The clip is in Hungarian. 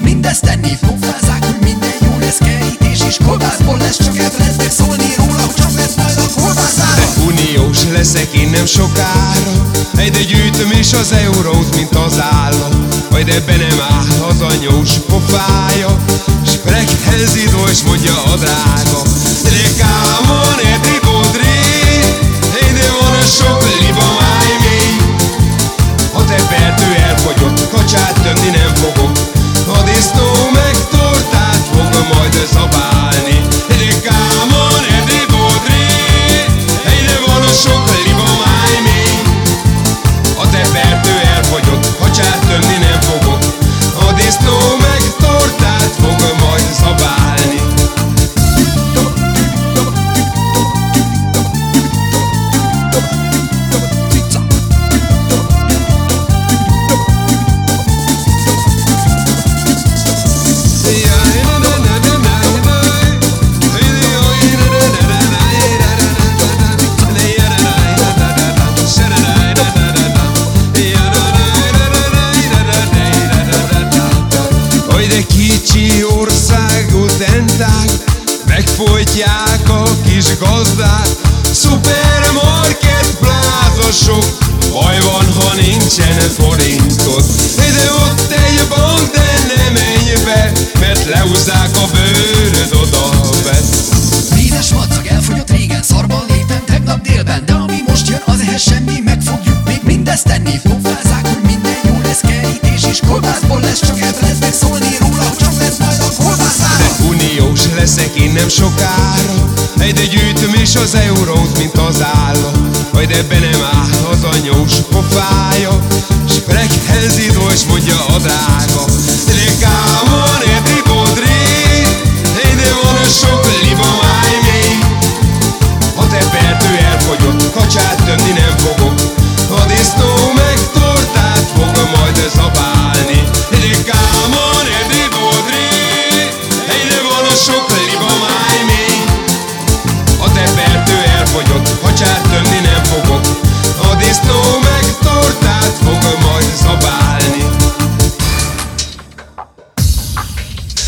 Mindezt tenni. Pofázzák, hogy minden jó lesz, kerítés és kolbászból lesz Csak elfelejttek szólni leszek én nem sokára. Egyre gyűjtöm is az eurót, mint az állam Majd ebbe nem áll az anyós pofája. S prekhelzidó, és mondja a drága Hogy de kicsi országú tenták Megfolytják a kis gazdát. Supermarket plázasok Baj van, ha nincsen forintod De ott egy bank, de ne menj be Mert lehúzzák a bőröd oda be Vízes vacak elfogyott régen, szarban létem tegnap délben De ami most jön, az ehhez semmi, meg fogjuk még mindezt tenni. Pofázzák, hogy minden jó lesz, kerítés és kolbászból lesz Csak leszek én nem sokára. Egyre gyűjtöm is az eurót, mint az állam Majd ebbe nem áll az anyós pofája. S prekhelzidó, és mondja a kámon,